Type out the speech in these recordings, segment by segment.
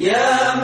يا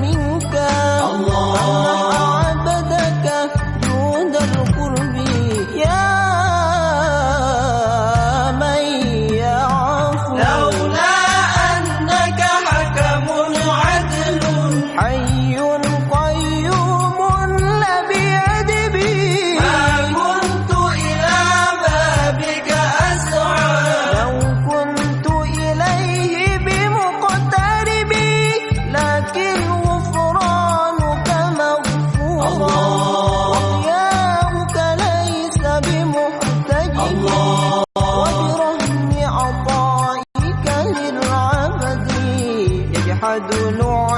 me. أحد نعم